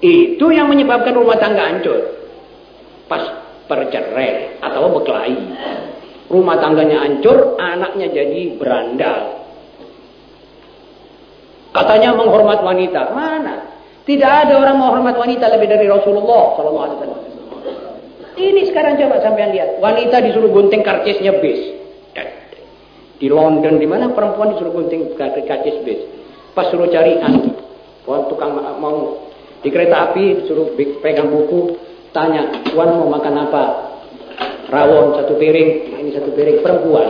Itu yang menyebabkan rumah tangga hancur. Pas bercerai atau berkelahi. Rumah tangganya hancur, anaknya jadi berandal. Katanya menghormat wanita. Mana? Tidak ada orang menghormat wanita lebih dari Rasulullah SAW. Ini sekarang coba sampai lihat. Wanita disuruh gunting karcisnya bis. Di London di mana perempuan disuruh gunting karcis bis. Pas suruh cari anti. tukang mau di kereta api disuruh pegang buku, tanya, "Wan mau makan apa?" Rawon satu piring, ini satu piring perempuan.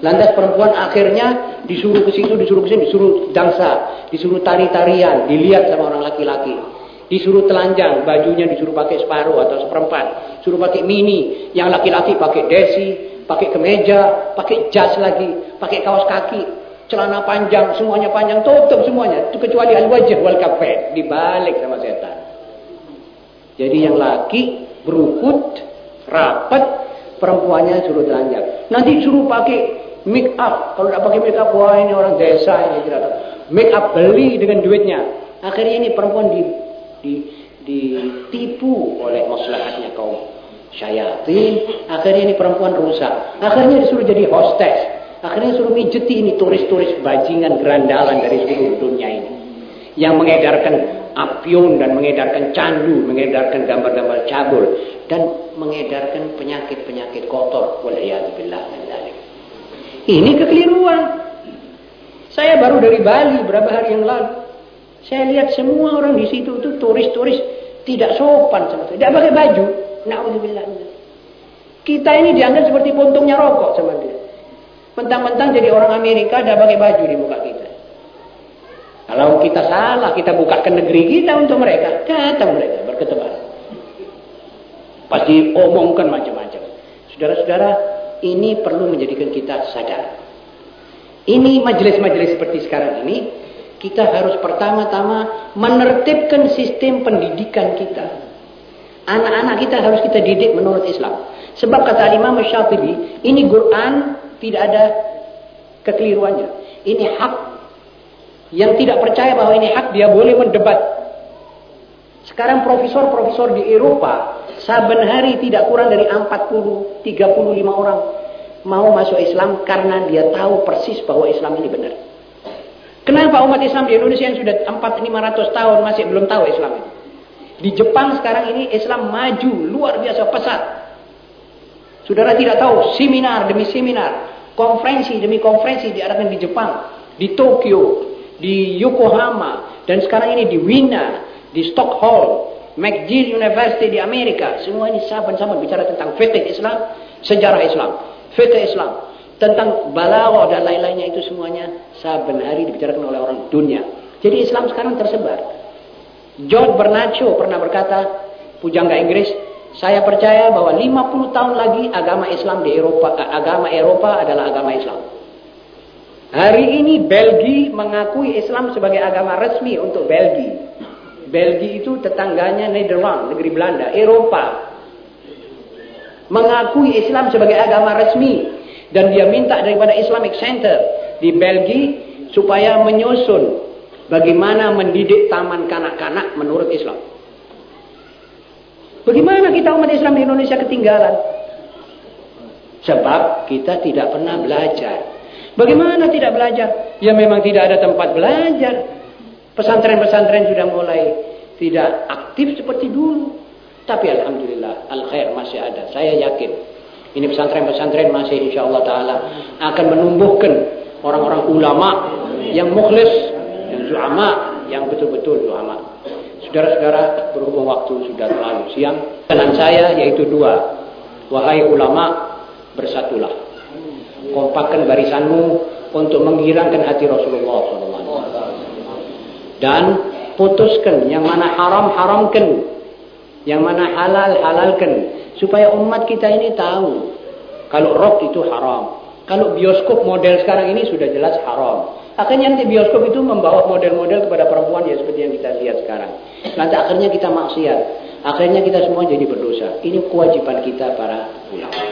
Lantas perempuan akhirnya disuruh ke situ, disuruh ke sini, disuruh dansa, disuruh tari-tarian, dilihat sama orang laki-laki. Disuruh telanjang, bajunya disuruh pakai separuh atau seperempat. Suruh pakai mini, yang laki-laki pakai desi, pakai kemeja, pakai jas lagi, pakai kaos kaki celana panjang, semuanya panjang, tutup semuanya. Kecuali al-wajah wal kafet. Dibalik sama setan. Jadi yang laki berukut, rapat, perempuannya suruh telanjang. Nanti suruh pakai make up. Kalau tidak pakai make up, wah ini orang desa ini tidak Make up beli dengan duitnya. Akhirnya ini perempuan di, di, ditipu oleh maslahatnya kaum syayatin. Akhirnya ini perempuan rusak. Akhirnya disuruh jadi hostess. Akhirnya suruh mijeti ini turis-turis bajingan gerandalan dari seluruh dunia ini. Yang mengedarkan apion dan mengedarkan candu, mengedarkan gambar-gambar cabul. Dan mengedarkan penyakit-penyakit kotor. Ini kekeliruan. Saya baru dari Bali berapa hari yang lalu. Saya lihat semua orang di situ itu turis-turis tidak sopan sama Tidak pakai baju. Kita ini dianggap seperti puntungnya rokok sama dia. Mentang-mentang jadi orang Amerika ada pakai baju di muka kita. Kalau kita salah, kita buka ke negeri kita untuk mereka. Datang mereka berketebaran. Pasti omongkan macam-macam. Saudara-saudara, ini perlu menjadikan kita sadar. Ini majelis-majelis seperti sekarang ini, kita harus pertama-tama menertibkan sistem pendidikan kita. Anak-anak kita harus kita didik menurut Islam. Sebab kata Imam Syafi'i, ini Quran tidak ada kekeliruannya. Ini hak. Yang tidak percaya bahwa ini hak, dia boleh mendebat. Sekarang profesor-profesor di Eropa, saben hari tidak kurang dari 40, 35 orang mau masuk Islam karena dia tahu persis bahwa Islam ini benar. Kenapa umat Islam di Indonesia yang sudah 4-500 tahun masih belum tahu Islam ini? Di Jepang sekarang ini Islam maju luar biasa pesat. Saudara tidak tahu seminar demi seminar Konferensi demi konferensi diadakan di Jepang, di Tokyo, di Yokohama, dan sekarang ini di Wina, di Stockholm, McGill University di Amerika. Semua ini sahabat-sahabat bicara tentang fikih Islam, sejarah Islam, fikih Islam, tentang balawa dan lain-lainnya itu semuanya saben hari dibicarakan oleh orang dunia. Jadi Islam sekarang tersebar. George Bernaccio pernah berkata, pujangga Inggris, saya percaya bahwa 50 tahun lagi agama Islam di Eropa, agama Eropa adalah agama Islam. Hari ini Belgia mengakui Islam sebagai agama resmi untuk Belgia. Belgia itu tetangganya Nederland, negeri Belanda, Eropa. Mengakui Islam sebagai agama resmi. Dan dia minta daripada Islamic Center di Belgia supaya menyusun bagaimana mendidik taman kanak-kanak menurut Islam. Bagaimana kita umat Islam di Indonesia ketinggalan? Sebab kita tidak pernah belajar. Bagaimana tidak belajar? Ya memang tidak ada tempat belajar. Pesantren-pesantren sudah mulai tidak aktif seperti dulu. Tapi Alhamdulillah, al-khair masih ada. Saya yakin. Ini pesantren-pesantren masih insya Allah Ta'ala akan menumbuhkan orang-orang ulama yang mukhlis, yang zu'ama, yang betul-betul zu'ama. Saudara-saudara, berhubung waktu sudah terlalu siang, pesan saya yaitu dua. Wahai ulama, bersatulah. Kompakkan barisanmu untuk menghilangkan hati Rasulullah SAW. Dan putuskan yang mana haram haramkan, yang mana halal halalkan, supaya umat kita ini tahu kalau rock itu haram. Kalau bioskop model sekarang ini sudah jelas haram. Akhirnya nanti bioskop itu membawa model-model kepada perempuan ya seperti yang kita lihat sekarang. Nanti akhirnya kita maksiat. Akhirnya kita semua jadi berdosa. Ini kewajiban kita para ulama.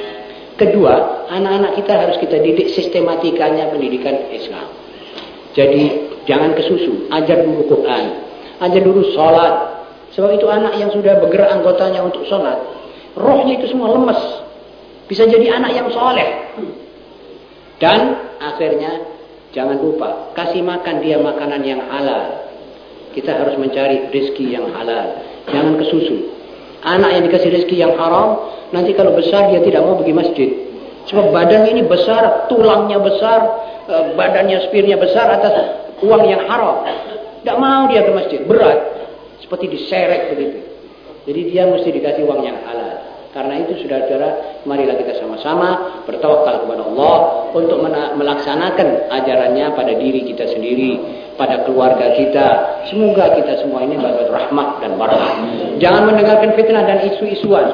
Kedua, anak-anak kita harus kita didik sistematikanya pendidikan Islam. Jadi jangan kesusu, ajar dulu Quran, ajar dulu sholat, Sebab itu anak yang sudah bergerak anggotanya untuk sholat, rohnya itu semua lemes. Bisa jadi anak yang soleh. Dan akhirnya jangan lupa, kasih makan dia makanan yang halal. Kita harus mencari rezeki yang halal. Jangan kesusu. Anak yang dikasih rezeki yang haram, nanti kalau besar dia tidak mau pergi masjid. Sebab badannya ini besar, tulangnya besar, eh, badannya spirnya besar atas uang yang haram. Tidak mau dia ke masjid, berat. Seperti diseret begitu. Jadi dia mesti dikasih uang yang halal. Karena itu saudara-saudara, marilah kita sama-sama bertawakal kepada Allah untuk melaksanakan ajarannya pada diri kita sendiri, pada keluarga kita. Semoga kita semua ini mendapat rahmat dan barakah. Jangan mendengarkan fitnah dan isu-isuan.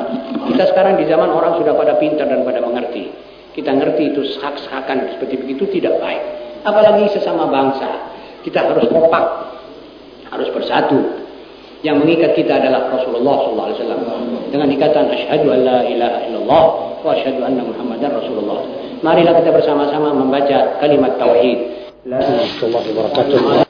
Kita sekarang di zaman orang sudah pada pintar dan pada mengerti. Kita ngerti itu sak-sakan seperti begitu tidak baik. Apalagi sesama bangsa. Kita harus kompak, harus bersatu. Yang mengikat kita adalah Rasulullah SAW dengan ikatan asyhadu an la ilaha illallah wa asyhadu anna Muhammadar Rasulullah. Marilah kita bersama-sama membaca kalimat tauhid. La ilaha illallah